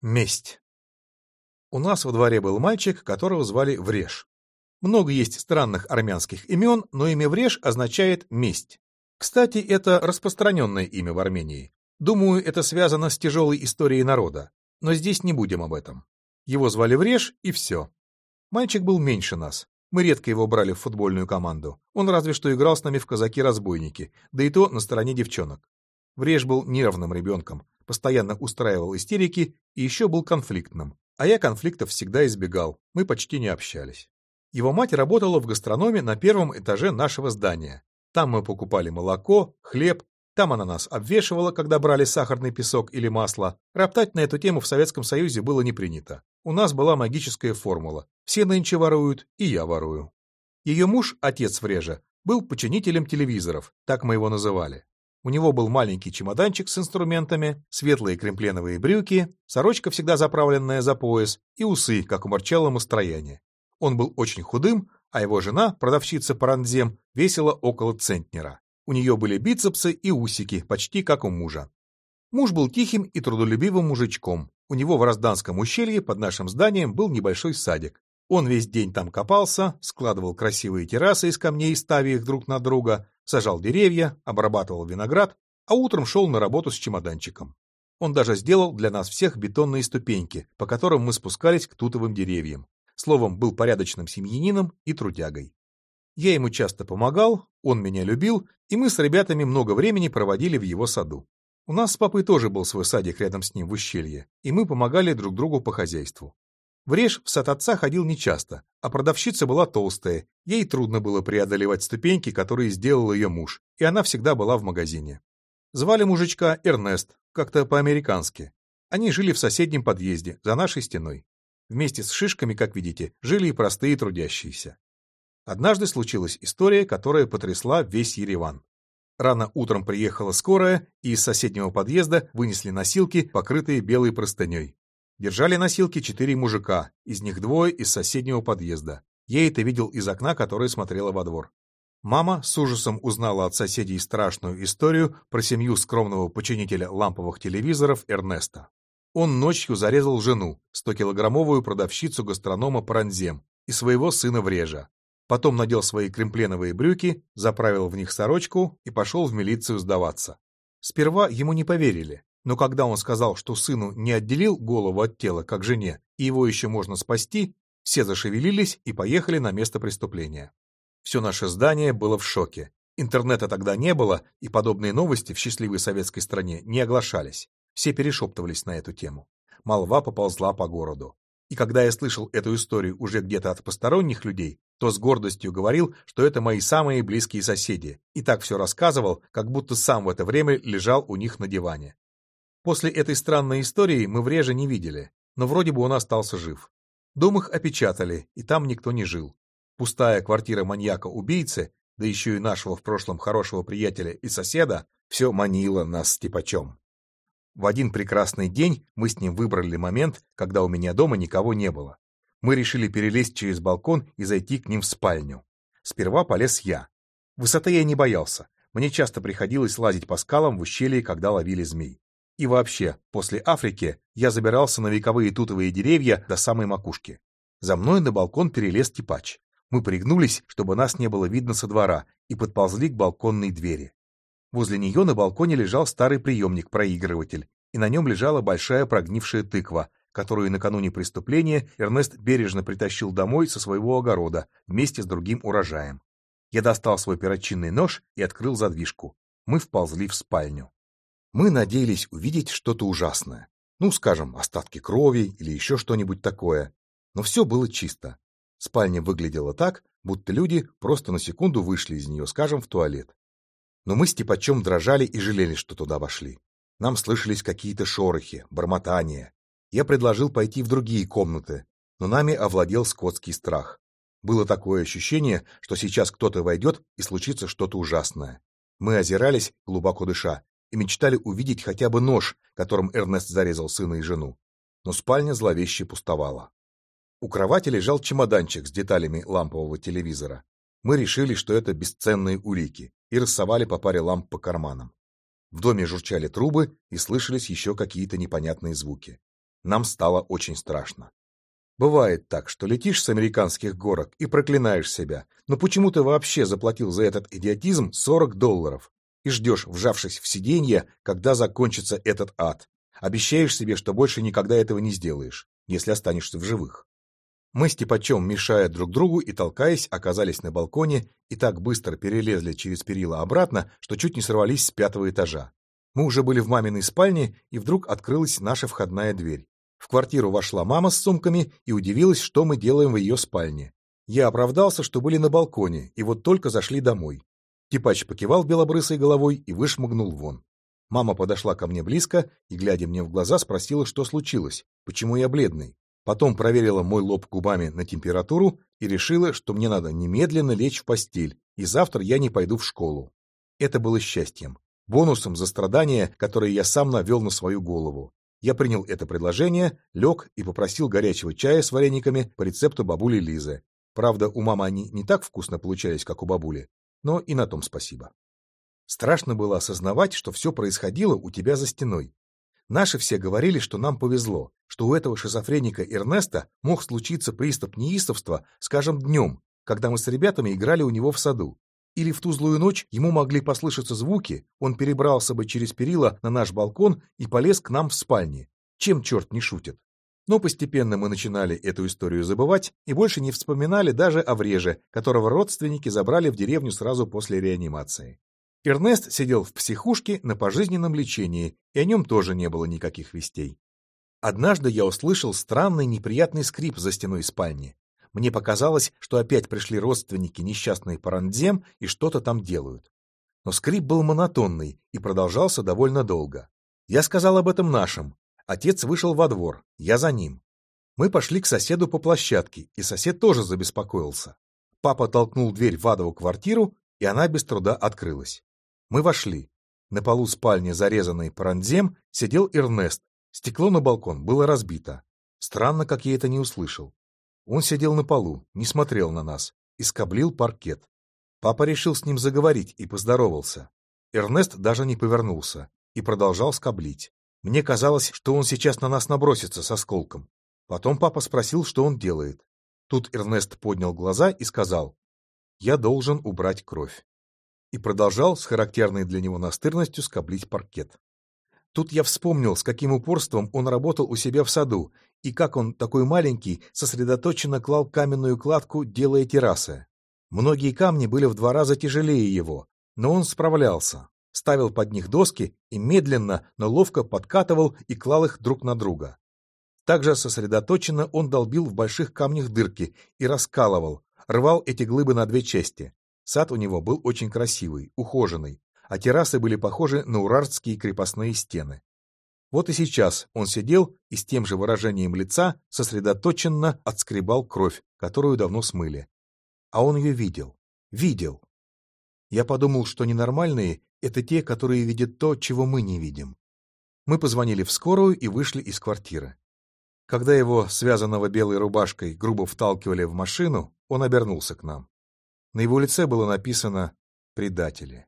Месть. У нас во дворе был мальчик, которого звали Вреж. Много есть странных армянских имен, но имя Вреж означает «месть». Кстати, это распространенное имя в Армении. Думаю, это связано с тяжелой историей народа. Но здесь не будем об этом. Его звали Вреж, и все. Мальчик был меньше нас. Мы редко его брали в футбольную команду. Он разве что играл с нами в казаки-разбойники, да и то на стороне девчонок. Вреж был нервным ребенком, постоянно устраивал истерики и еще был конфликтным. А я конфликтов всегда избегал, мы почти не общались. Его мать работала в гастрономе на первом этаже нашего здания. Там мы покупали молоко, хлеб, там она нас обвешивала, когда брали сахарный песок или масло. Роптать на эту тему в Советском Союзе было не принято. У нас была магическая формула. Все нынче воруют, и я ворую. Ее муж, отец Врежа, был починителем телевизоров, так мы его называли. У него был маленький чемоданчик с инструментами, светлые кремпленовые брюки, сорочка всегда заправленная за пояс и усы, как у Марчелла Мастрояне. Он был очень худым, а его жена, продавщица парандзем, весила около центнера. У нее были бицепсы и усики, почти как у мужа. Муж был тихим и трудолюбивым мужичком. У него в Розданском ущелье под нашим зданием был небольшой садик. Он весь день там копался, складывал красивые террасы из камней, ставя их друг на друга, сажал деревья, обрабатывал виноград, а утром шел на работу с чемоданчиком. Он даже сделал для нас всех бетонные ступеньки, по которым мы спускались к тутовым деревьям. Словом, был порядочным семьянином и трудягой. Я ему часто помогал, он меня любил, и мы с ребятами много времени проводили в его саду. У нас с папой тоже был свой садик рядом с ним в ущелье, и мы помогали друг другу по хозяйству. В Реж в сад отца ходил нечасто, а продавщица была толстая, ей трудно было преодолевать ступеньки, которые сделал ее муж, и она всегда была в магазине. Звали мужичка Эрнест, как-то по-американски. Они жили в соседнем подъезде, за нашей стеной. Вместе с шишками, как видите, жили и простые трудящиеся. Однажды случилась история, которая потрясла весь Ереван. Рано утром приехала скорая, и из соседнего подъезда вынесли носилки, покрытые белой простыней. Держали носилки четыре мужика, из них двое из соседнего подъезда. Я это видел из окна, которое смотрело во двор. Мама с ужасом узнала от соседей страшную историю про семью скромного починителя ламповых телевизоров Эрнеста. Он ночью зарезал жену, 100-килограммовую продавщицу гастронома Пранзем и своего сына Врежа. Потом надел свои кремпленовые брюки, заправил в них сорочку и пошел в милицию сдаваться. Сперва ему не поверили, но когда он сказал, что сыну не отделил голову от тела, как жене, и его еще можно спасти, все зашевелились и поехали на место преступления. Все наше здание было в шоке. Интернета тогда не было, и подобные новости в счастливой советской стране не оглашались. Все перешептывались на эту тему. Молва поползла по городу. И когда я слышал эту историю уже где-то от посторонних людей, то с гордостью говорил, что это мои самые близкие соседи, и так все рассказывал, как будто сам в это время лежал у них на диване. После этой странной истории мы в реже не видели, но вроде бы он остался жив. Дом их опечатали, и там никто не жил. Пустая квартира маньяка-убийцы, да еще и нашего в прошлом хорошего приятеля и соседа, все манило нас Степачом. В один прекрасный день мы с ним выбрали момент, когда у меня дома никого не было. Мы решили перелезть через балкон и зайти к ним в спальню. Сперва полез я. Высоты я не боялся. Мне часто приходилось лазить по скалам в ущелье, когда ловили змей. И вообще, после Африки я забирался на вековые тутовые деревья до самой макушки. За мной на балкон перелез типач. Мы пригнулись, чтобы нас не было видно со двора, и подползли к балконной двери. Возле нее на балконе лежал старый приемник-проигрыватель, и на нем лежала большая прогнившая тыква, которую накануне преступления Эрнест бережно притащил домой со своего огорода вместе с другим урожаем. Я достал свой перочинный нож и открыл задвижку. Мы вползли в спальню. Мы надеялись увидеть что-то ужасное. Ну, скажем, остатки крови или еще что-нибудь такое. Но все было чисто. Спальня выглядела так, будто люди просто на секунду вышли из нее, скажем, в туалет. Но мы с дрожали и жалели, что туда вошли. Нам слышались какие-то шорохи, бормотания. Я предложил пойти в другие комнаты, но нами овладел скотский страх. Было такое ощущение, что сейчас кто-то войдет и случится что-то ужасное. Мы озирались, глубоко дыша, и мечтали увидеть хотя бы нож, которым Эрнест зарезал сына и жену. Но спальня зловеще пустовала. У кровати лежал чемоданчик с деталями лампового телевизора. Мы решили, что это бесценные улики, и рассовали по паре ламп по карманам. В доме журчали трубы и слышались еще какие-то непонятные звуки. Нам стало очень страшно. Бывает так, что летишь с американских горок и проклинаешь себя, но почему ты вообще заплатил за этот идиотизм 40 долларов и ждешь, вжавшись в сиденье, когда закончится этот ад. Обещаешь себе, что больше никогда этого не сделаешь, если останешься в живых. Мы с Типачем, мешая друг другу и толкаясь, оказались на балконе и так быстро перелезли через перила обратно, что чуть не сорвались с пятого этажа. Мы уже были в маминой спальне, и вдруг открылась наша входная дверь. В квартиру вошла мама с сумками и удивилась, что мы делаем в ее спальне. Я оправдался, что были на балконе, и вот только зашли домой. Типач покивал белобрысой головой и вышмыгнул вон. Мама подошла ко мне близко и, глядя мне в глаза, спросила, что случилось, почему я бледный. Потом проверила мой лоб губами на температуру и решила, что мне надо немедленно лечь в постель, и завтра я не пойду в школу. Это было счастьем, бонусом за страдания, которые я сам навел на свою голову. Я принял это предложение, лег и попросил горячего чая с варениками по рецепту бабули Лизы. Правда, у мамы они не так вкусно получались, как у бабули, но и на том спасибо. Страшно было осознавать, что все происходило у тебя за стеной. Наши все говорили, что нам повезло, что у этого шизофреника Эрнеста мог случиться приступ неистовства, скажем, днем, когда мы с ребятами играли у него в саду. Или в ту злую ночь ему могли послышаться звуки, он перебрался бы через перила на наш балкон и полез к нам в спальне. Чем черт не шутит? Но постепенно мы начинали эту историю забывать и больше не вспоминали даже о Вреже, которого родственники забрали в деревню сразу после реанимации. Эрнест сидел в психушке на пожизненном лечении, и о нем тоже не было никаких вестей. Однажды я услышал странный неприятный скрип за стеной спальни. Мне показалось, что опять пришли родственники несчастной Парандзем и что-то там делают. Но скрип был монотонный и продолжался довольно долго. Я сказал об этом нашим. Отец вышел во двор, я за ним. Мы пошли к соседу по площадке, и сосед тоже забеспокоился. Папа толкнул дверь в адову квартиру, и она без труда открылась. Мы вошли. На полу спальни, зарезанной Парандзем, сидел Эрнест. Стекло на балкон было разбито. Странно, как я это не услышал. Он сидел на полу, не смотрел на нас и скоблил паркет. Папа решил с ним заговорить и поздоровался. Эрнест даже не повернулся и продолжал скоблить. Мне казалось, что он сейчас на нас набросится со сколком. Потом папа спросил, что он делает. Тут Эрнест поднял глаза и сказал, «Я должен убрать кровь». И продолжал с характерной для него настырностью скоблить паркет. Тут я вспомнил, с каким упорством он работал у себя в саду, и как он, такой маленький, сосредоточенно клал каменную кладку, делая террасы. Многие камни были в два раза тяжелее его, но он справлялся, ставил под них доски и медленно, но ловко подкатывал и клал их друг на друга. Также сосредоточенно он долбил в больших камнях дырки и раскалывал, рвал эти глыбы на две части. Сад у него был очень красивый, ухоженный, а террасы были похожи на урартские крепостные стены. Вот и сейчас он сидел и с тем же выражением лица сосредоточенно отскребал кровь, которую давно смыли. А он ее видел. Видел. Я подумал, что ненормальные — это те, которые видят то, чего мы не видим. Мы позвонили в скорую и вышли из квартиры. Когда его, связанного белой рубашкой, грубо вталкивали в машину, он обернулся к нам. На его лице было написано «предатели».